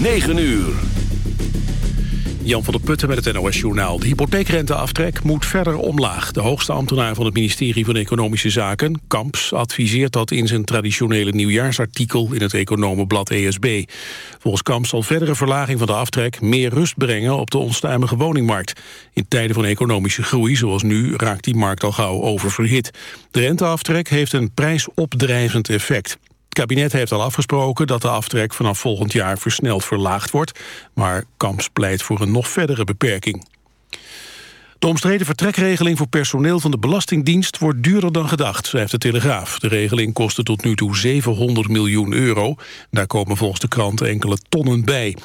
9 uur. Jan van der Putten met het NOS-journaal. De hypotheekrenteaftrek moet verder omlaag. De hoogste ambtenaar van het ministerie van Economische Zaken, Kamps, adviseert dat in zijn traditionele nieuwjaarsartikel in het economenblad ESB. Volgens Kamps zal verdere verlaging van de aftrek meer rust brengen op de onstuimige woningmarkt. In tijden van economische groei, zoals nu, raakt die markt al gauw oververhit. De renteaftrek heeft een prijsopdrijvend effect. Kabinet heeft al afgesproken dat de aftrek vanaf volgend jaar versneld verlaagd wordt, maar Kamps pleit voor een nog verdere beperking. De omstreden vertrekregeling voor personeel van de Belastingdienst wordt duurder dan gedacht, schrijft de Telegraaf. De regeling kostte tot nu toe 700 miljoen euro. Daar komen volgens de krant enkele tonnen bij.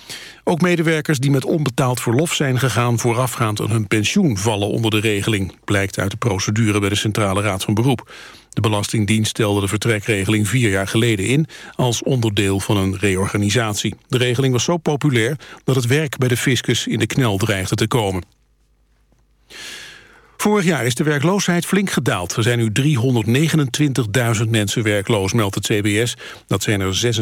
Ook medewerkers die met onbetaald verlof zijn gegaan voorafgaand aan hun pensioen vallen onder de regeling, blijkt uit de procedure bij de Centrale Raad van Beroep. De Belastingdienst stelde de vertrekregeling vier jaar geleden in... als onderdeel van een reorganisatie. De regeling was zo populair dat het werk bij de fiscus in de knel dreigde te komen. Vorig jaar is de werkloosheid flink gedaald. Er zijn nu 329.000 mensen werkloos, meldt het CBS. Dat zijn er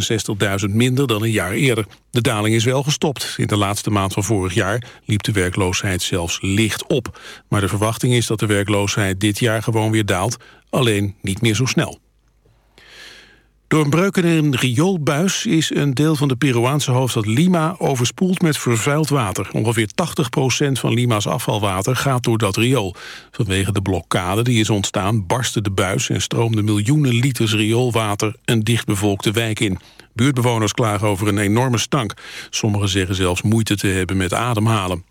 66.000 minder dan een jaar eerder. De daling is wel gestopt. In de laatste maand van vorig jaar liep de werkloosheid zelfs licht op. Maar de verwachting is dat de werkloosheid dit jaar gewoon weer daalt. Alleen niet meer zo snel. Door een breuk in een rioolbuis is een deel van de Peruaanse hoofdstad Lima overspoeld met vervuild water. Ongeveer 80% van Lima's afvalwater gaat door dat riool. Vanwege de blokkade die is ontstaan barstte de buis en stroomde miljoenen liters rioolwater een dichtbevolkte wijk in. Buurtbewoners klagen over een enorme stank. Sommigen zeggen zelfs moeite te hebben met ademhalen.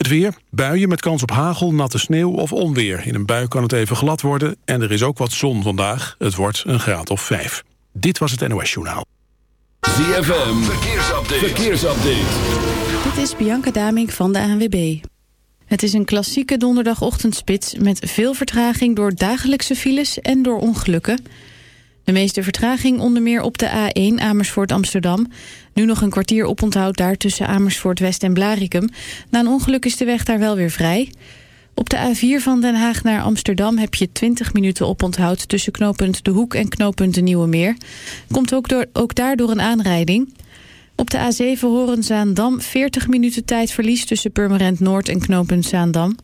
Het weer, buien met kans op hagel, natte sneeuw of onweer. In een bui kan het even glad worden en er is ook wat zon vandaag. Het wordt een graad of vijf. Dit was het NOS Journaal. ZFM, verkeersupdate. verkeersupdate. Dit is Bianca Damink van de ANWB. Het is een klassieke donderdagochtendspits met veel vertraging door dagelijkse files en door ongelukken. De meeste vertraging onder meer op de A1 Amersfoort-Amsterdam. Nu nog een kwartier oponthoud daar tussen Amersfoort-West en Blarikum. Na een ongeluk is de weg daar wel weer vrij. Op de A4 van Den Haag naar Amsterdam heb je 20 minuten oponthoud... tussen knooppunt De Hoek en knooppunt De Nieuwe Meer. Komt ook, door, ook daardoor een aanrijding. Op de A7 Horen-Zaandam 40 minuten tijdverlies... tussen Purmerend Noord en knooppunt Zaandam...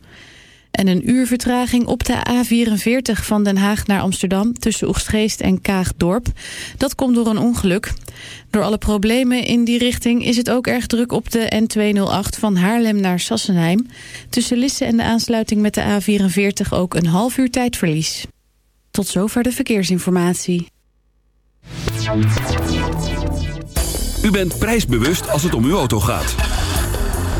En een uur vertraging op de A44 van Den Haag naar Amsterdam... tussen Oegstgeest en Kaagdorp. Dat komt door een ongeluk. Door alle problemen in die richting is het ook erg druk op de N208 van Haarlem naar Sassenheim. Tussen Lisse en de aansluiting met de A44 ook een half uur tijdverlies. Tot zover de verkeersinformatie. U bent prijsbewust als het om uw auto gaat.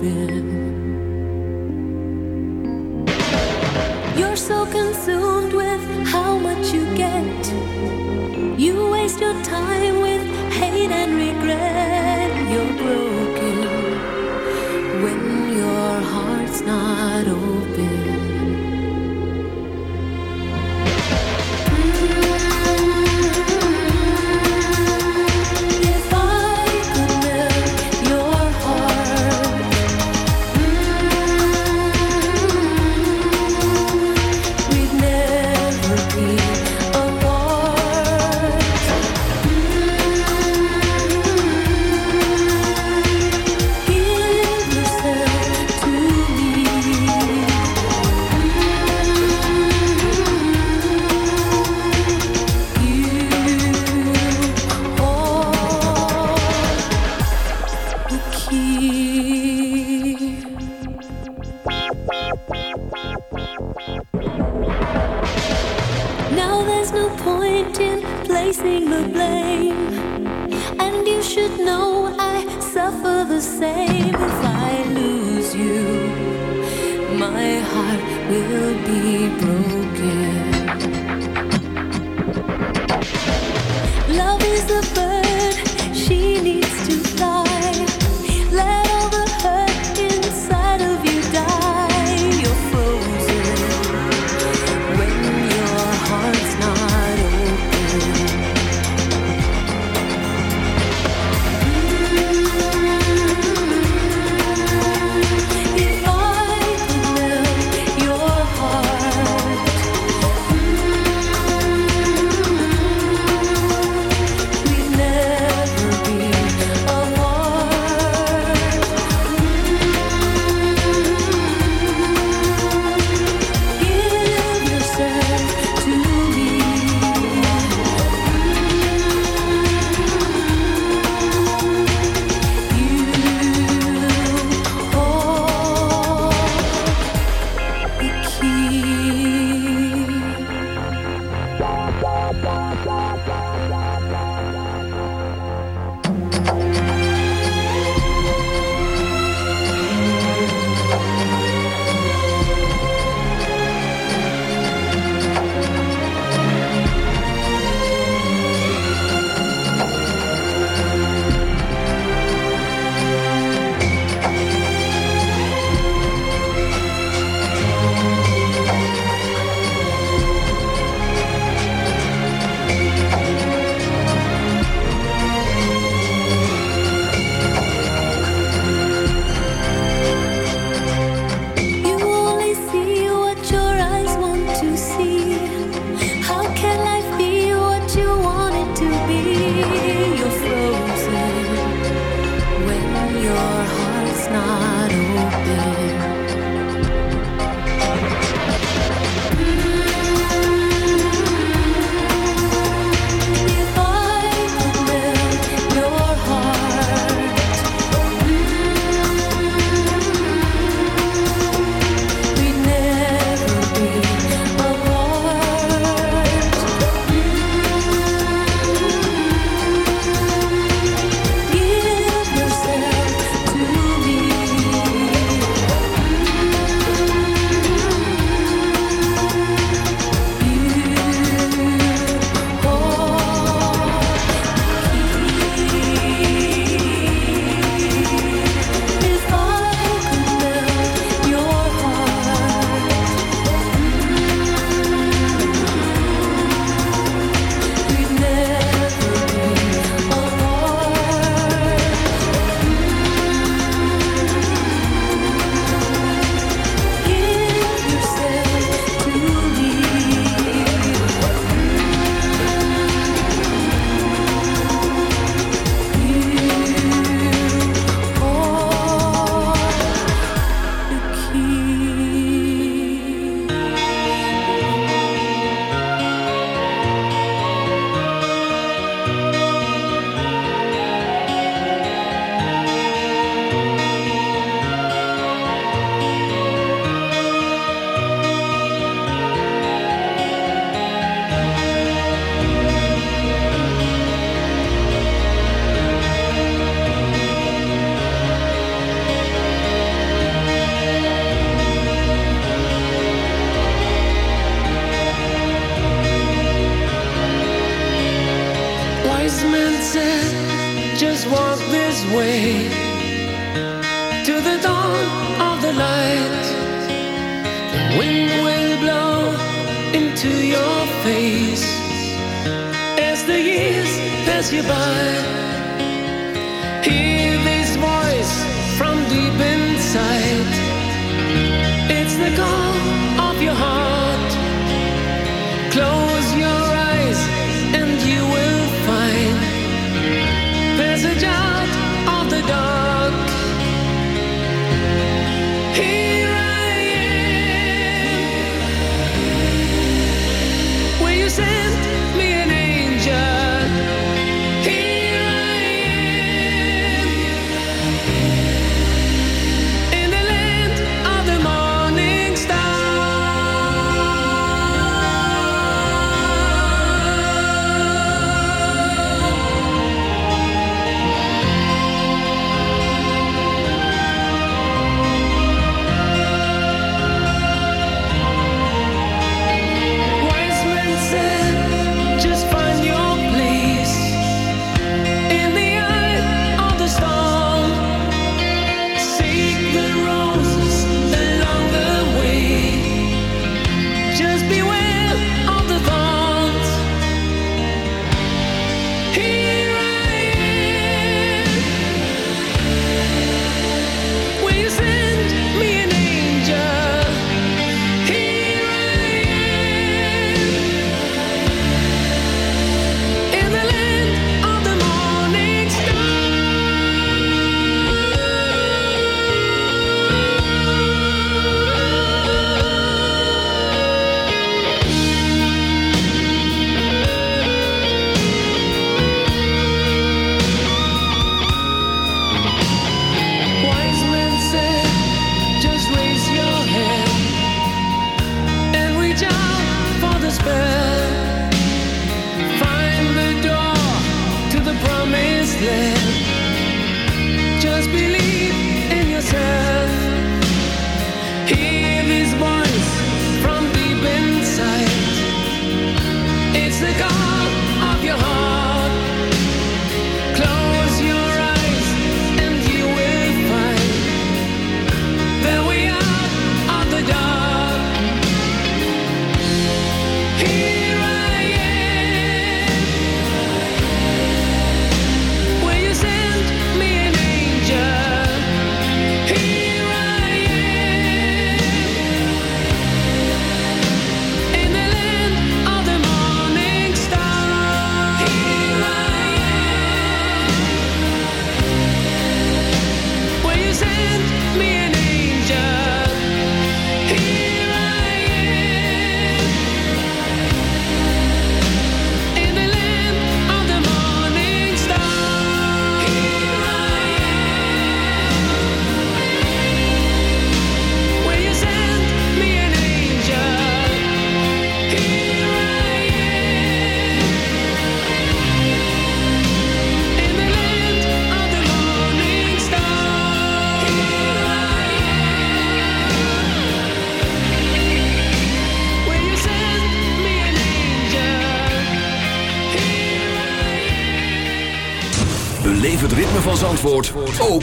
别。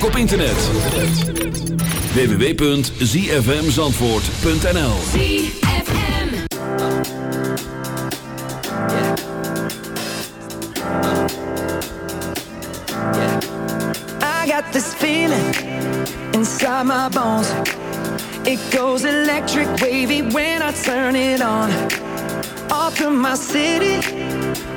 Ook op internet. www.zfmzandvoort.nl I got this feeling inside my bones. It goes electric wavy when I turn it on. Off from my city,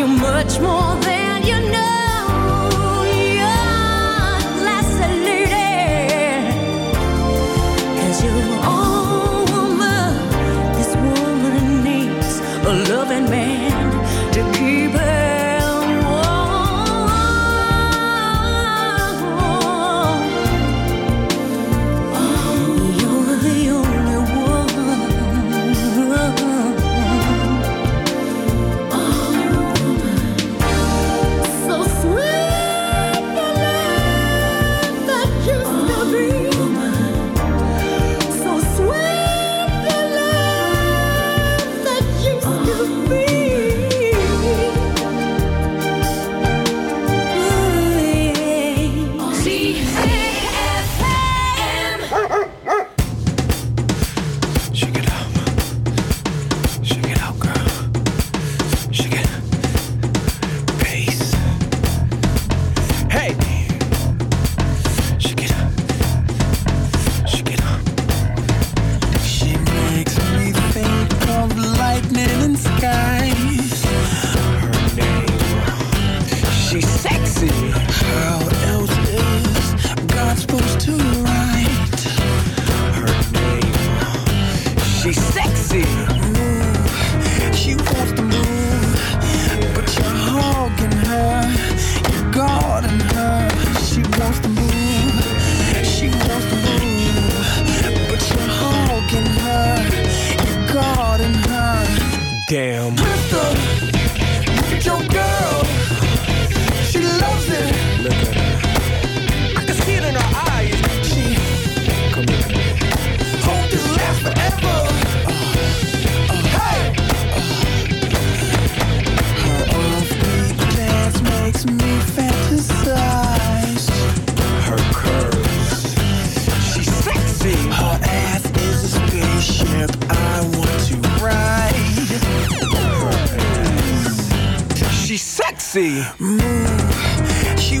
you much more than see. Move, you